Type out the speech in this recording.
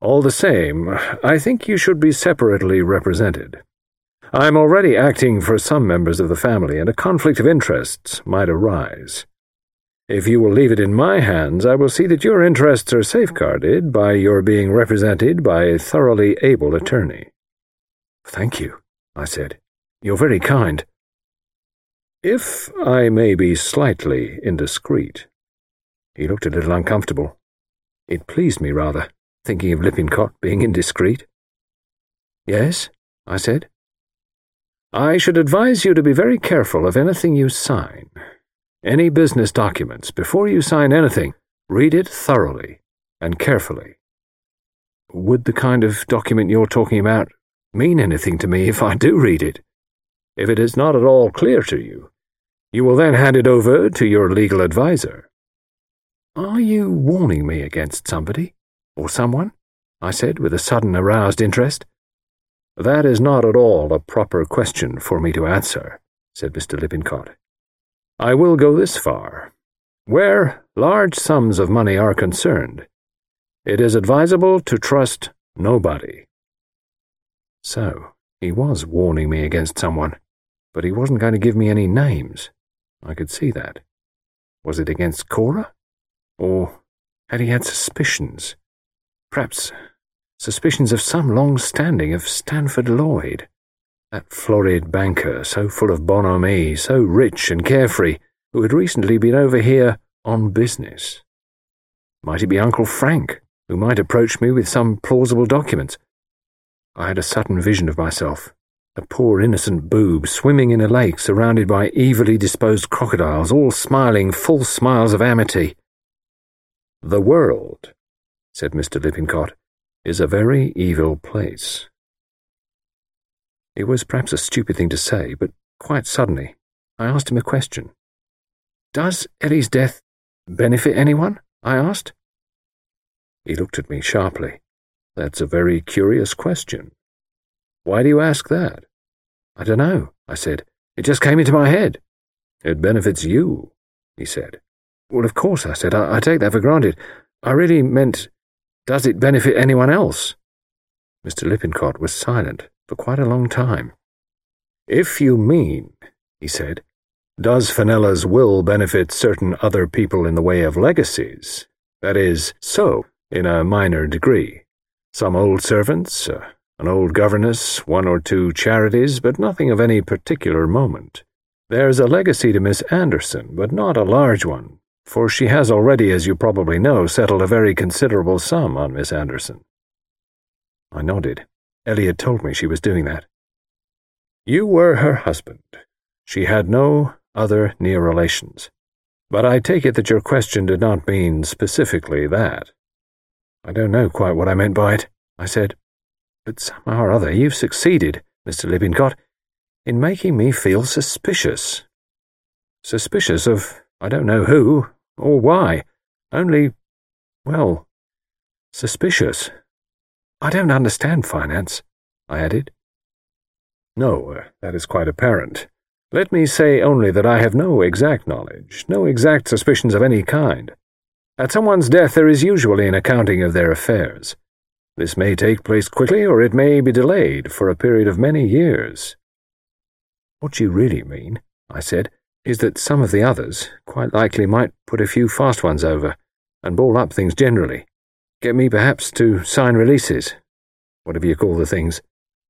All the same, I think you should be separately represented. I am already acting for some members of the family, and a conflict of interests might arise. If you will leave it in my hands, I will see that your interests are safeguarded by your being represented by a thoroughly able attorney. Thank you, I said. You're very kind. If I may be slightly indiscreet. He looked a little uncomfortable. It pleased me rather, thinking of Lippincott being indiscreet. Yes, I said. I should advise you to be very careful of anything you sign. Any business documents, before you sign anything, read it thoroughly and carefully. Would the kind of document you're talking about mean anything to me if I do read it? If it is not at all clear to you, you will then hand it over to your legal adviser. Are you warning me against somebody? Or someone? I said with a sudden aroused interest. That is not at all a proper question for me to answer, said Mr. Lippincott. I will go this far. Where large sums of money are concerned, it is advisable to trust nobody. So, he was warning me against someone, but he wasn't going to give me any names. I could see that. Was it against Cora? Or had he had suspicions? Perhaps suspicions of some long standing of Stanford Lloyd. That florid banker, so full of bonhomie, so rich and carefree, who had recently been over here on business. Might it be Uncle Frank, who might approach me with some plausible documents? I had a sudden vision of myself, a poor innocent boob swimming in a lake surrounded by evilly disposed crocodiles, all smiling false smiles of amity. The world, said Mr. Lippincott, is a very evil place. It was perhaps a stupid thing to say, but quite suddenly I asked him a question. Does Ellie's death benefit anyone? I asked. He looked at me sharply. That's a very curious question. Why do you ask that? I don't know, I said. It just came into my head. It benefits you, he said. Well, of course, I said. I, I take that for granted. I really meant does it benefit anyone else? Mr. Lippincott was silent for quite a long time. If you mean, he said, does Fenella's will benefit certain other people in the way of legacies? That is, so, in a minor degree. Some old servants, uh, an old governess, one or two charities, but nothing of any particular moment. There's a legacy to Miss Andersen, but not a large one, for she has already, as you probably know, settled a very considerable sum on Miss Andersen. I nodded. Ellie told me she was doing that. You were her husband. She had no other near relations. But I take it that your question did not mean specifically that. I don't know quite what I meant by it, I said. But somehow or other you've succeeded, Mr. Lippincott, in making me feel suspicious. Suspicious of I don't know who, or why. Only, well, suspicious. I don't understand finance, I added. No, uh, that is quite apparent. Let me say only that I have no exact knowledge, no exact suspicions of any kind. At someone's death, there is usually an accounting of their affairs. This may take place quickly, or it may be delayed for a period of many years. What do you really mean, I said, is that some of the others quite likely might put a few fast ones over and ball up things generally. Get me perhaps to sign releases, whatever you call the things.